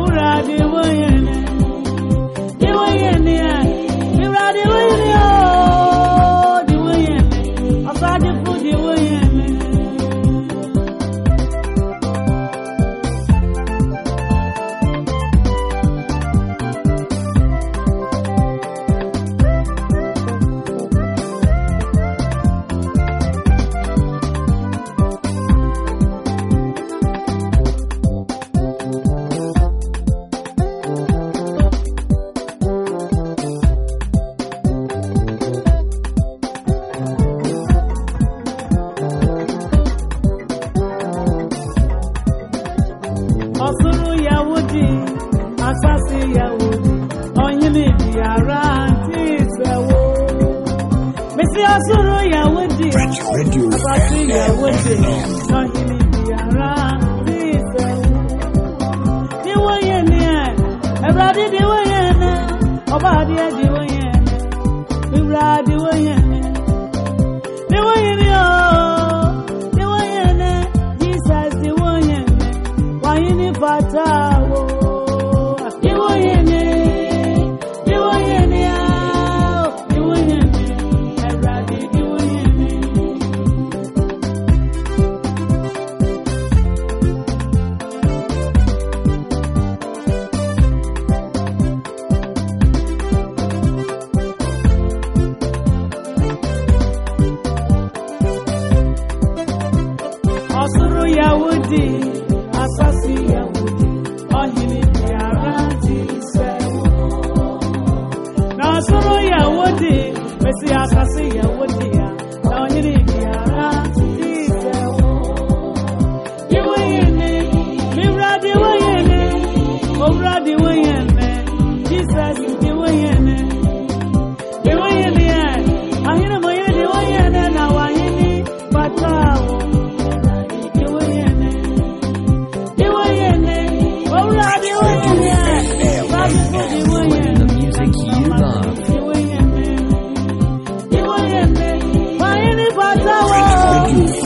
Laura de manhã. adidi weyene ọba adi ẹdi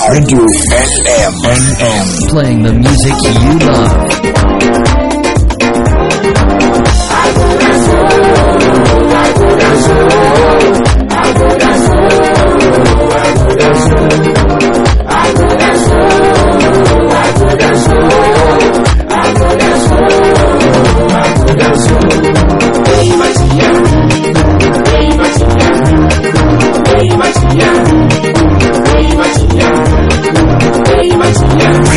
Radio NM. NM. Playing the music you love. The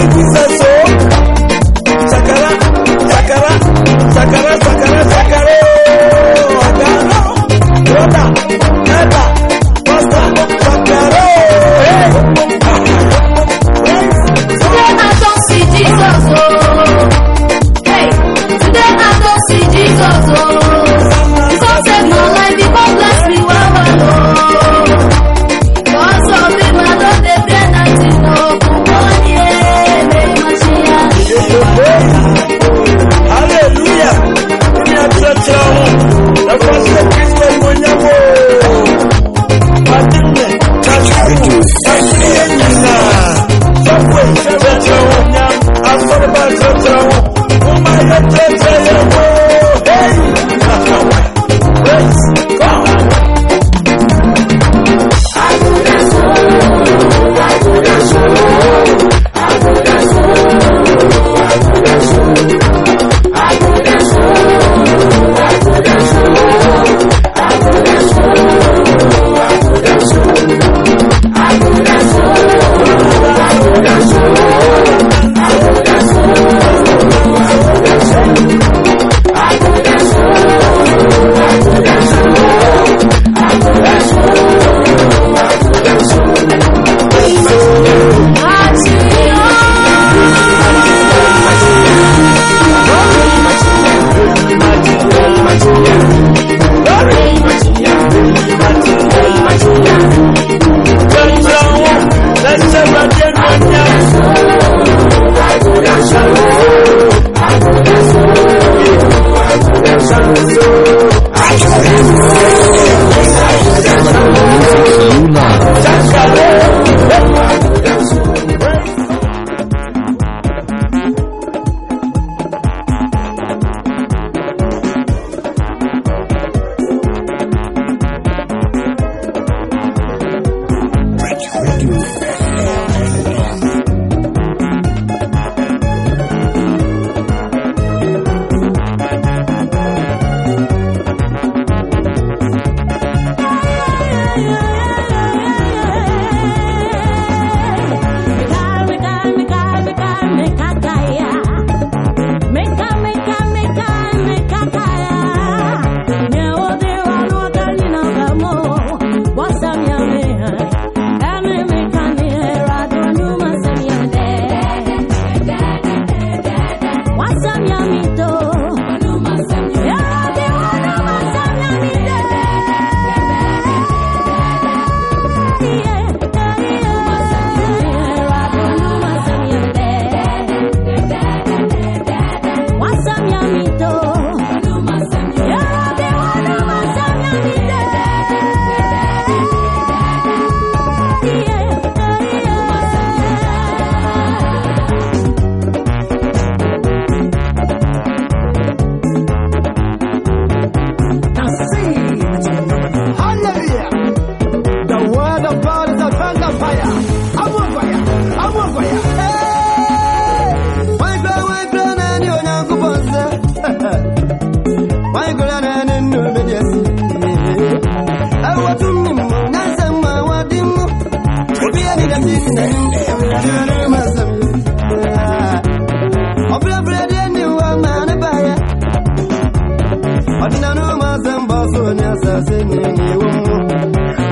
it is a I'm ọdịna na ụmụazị mba ọsọ onye asasị nyere iwu mmụ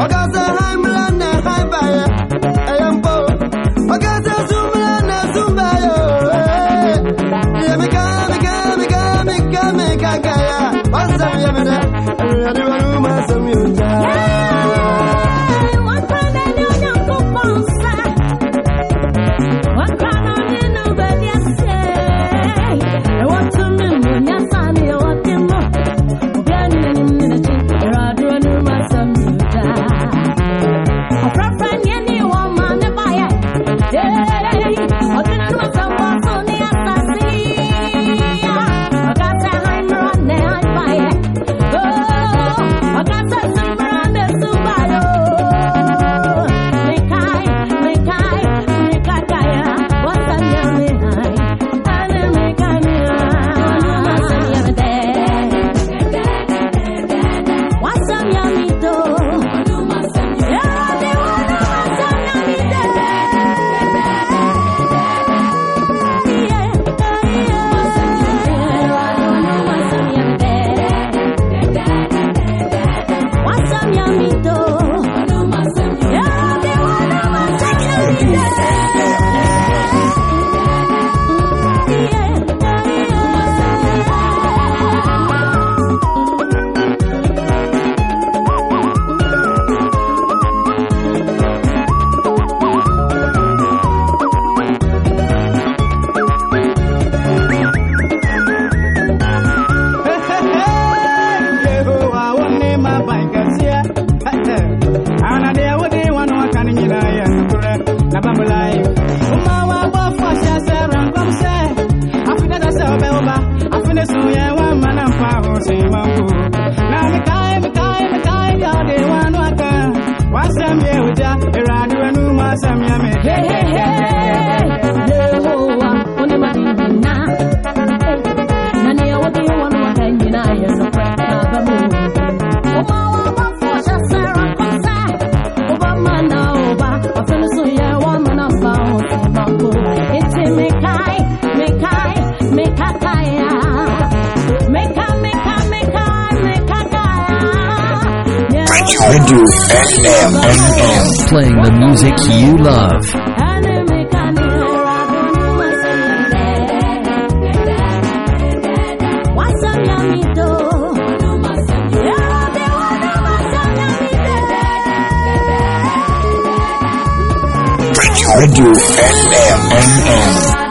ọgazi haimla na haibara eya mpo ọgazi zumla na zumbaya yemika mika mika mika gaya. Ọsọ yemere ụmụ I'm life. Radio NM. Playing the music you love. Radio NM.